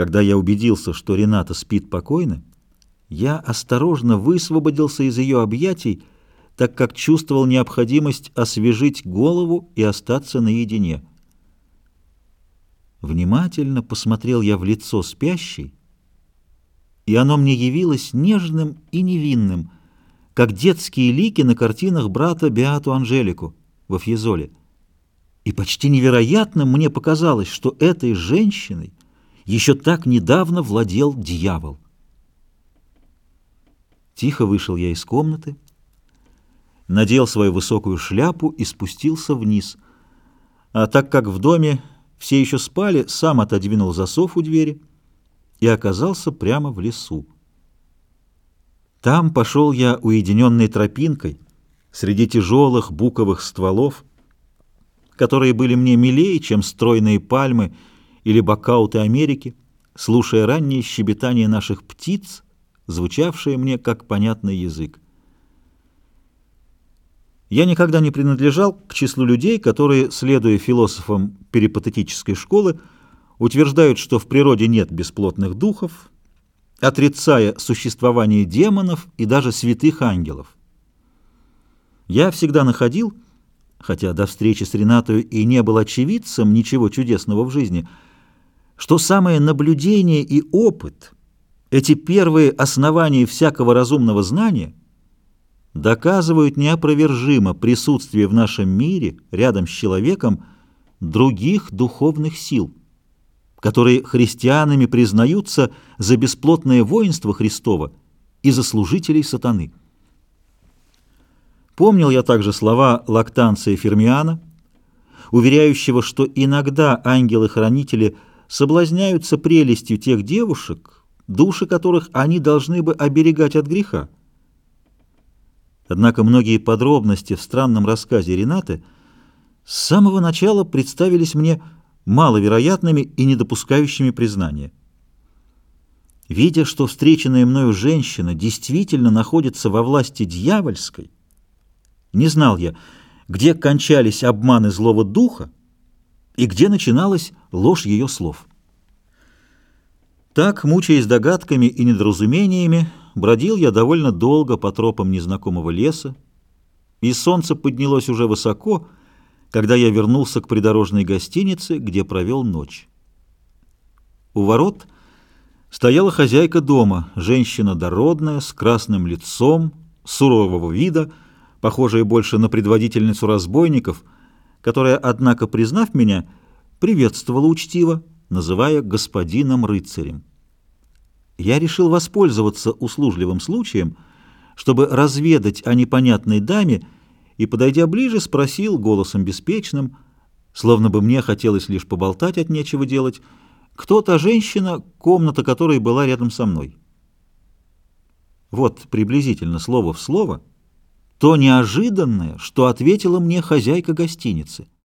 Когда я убедился, что Рената спит покойно, я осторожно высвободился из ее объятий, так как чувствовал необходимость освежить голову и остаться наедине. Внимательно посмотрел я в лицо спящей, и оно мне явилось нежным и невинным, как детские лики на картинах брата Беату Анжелику во Фьезоле. И почти невероятным мне показалось, что этой женщиной еще так недавно владел дьявол. Тихо вышел я из комнаты, надел свою высокую шляпу и спустился вниз. А так как в доме все еще спали, сам отодвинул засов у двери и оказался прямо в лесу. Там пошел я уединенной тропинкой среди тяжелых буковых стволов, которые были мне милее, чем стройные пальмы или бакауты Америки, слушая раннее щебетание наших птиц, звучавшее мне как понятный язык. Я никогда не принадлежал к числу людей, которые, следуя философам перипатетической школы, утверждают, что в природе нет бесплотных духов, отрицая существование демонов и даже святых ангелов. Я всегда находил, хотя до встречи с Ренатой и не был очевидцем ничего чудесного в жизни, что самое наблюдение и опыт, эти первые основания всякого разумного знания, доказывают неопровержимо присутствие в нашем мире, рядом с человеком, других духовных сил, которые христианами признаются за бесплотное воинство Христова и за служителей сатаны. Помнил я также слова Лактанция Фермиана, уверяющего, что иногда ангелы-хранители – соблазняются прелестью тех девушек, души которых они должны бы оберегать от греха. Однако многие подробности в странном рассказе Ренаты с самого начала представились мне маловероятными и недопускающими признания. Видя, что встреченная мною женщина действительно находится во власти дьявольской, не знал я, где кончались обманы злого духа, и где начиналась ложь ее слов. Так, мучаясь догадками и недоразумениями, бродил я довольно долго по тропам незнакомого леса, и солнце поднялось уже высоко, когда я вернулся к придорожной гостинице, где провел ночь. У ворот стояла хозяйка дома, женщина дородная, с красным лицом, сурового вида, похожая больше на предводительницу разбойников — которая, однако, признав меня, приветствовала учтиво, называя господином рыцарем. Я решил воспользоваться услужливым случаем, чтобы разведать о непонятной даме, и, подойдя ближе, спросил голосом беспечным, словно бы мне хотелось лишь поболтать от нечего делать, кто та женщина, комната которой была рядом со мной. Вот приблизительно слово в слово — то неожиданное, что ответила мне хозяйка гостиницы —